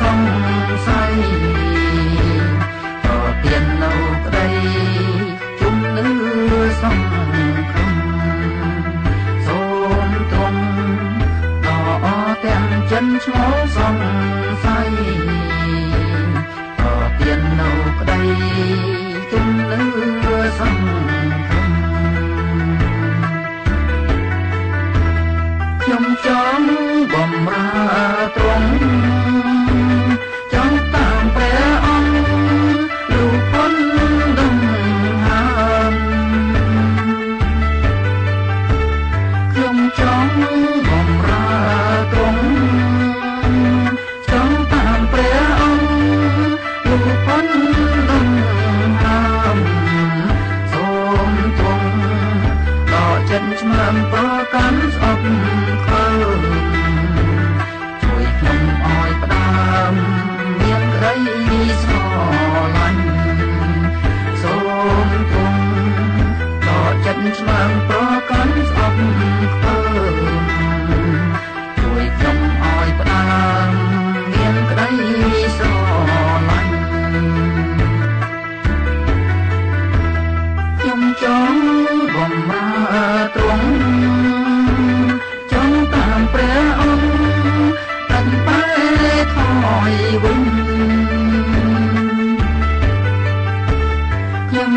សង្ស័យក៏ទៀននៅក្តីជុំនឹងសំខាន់សូមទ្រង់អរទាំងចិនឈ្មោះសង្ស័យក៏ទៀននៅក្តីជុំនឹងសំខាន់ខ្ញុំចង់បំរើ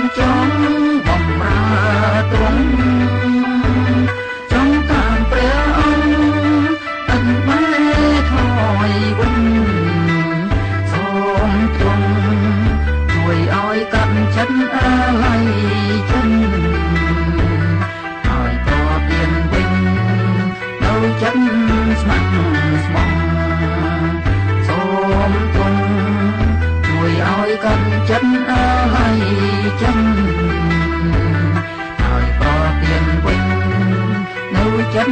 John. chất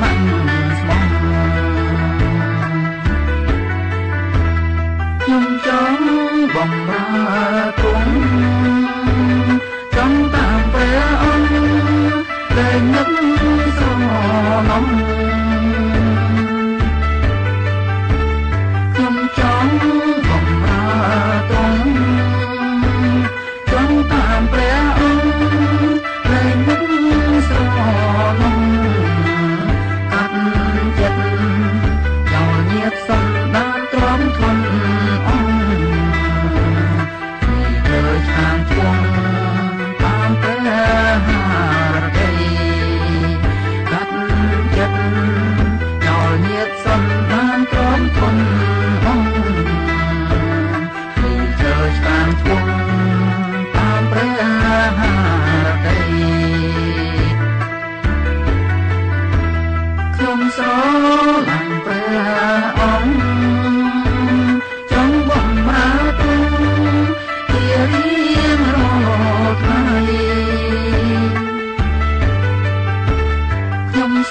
mặn mòn. Chung chóng vòng ra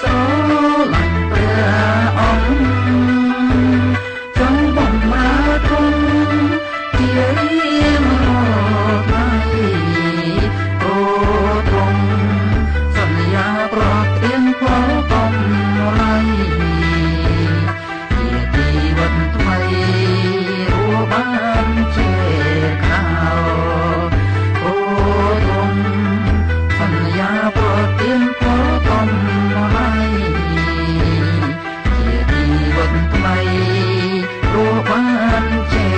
ស្រឡាញ់ព្រះអង្គចង់បំរើគុណជា something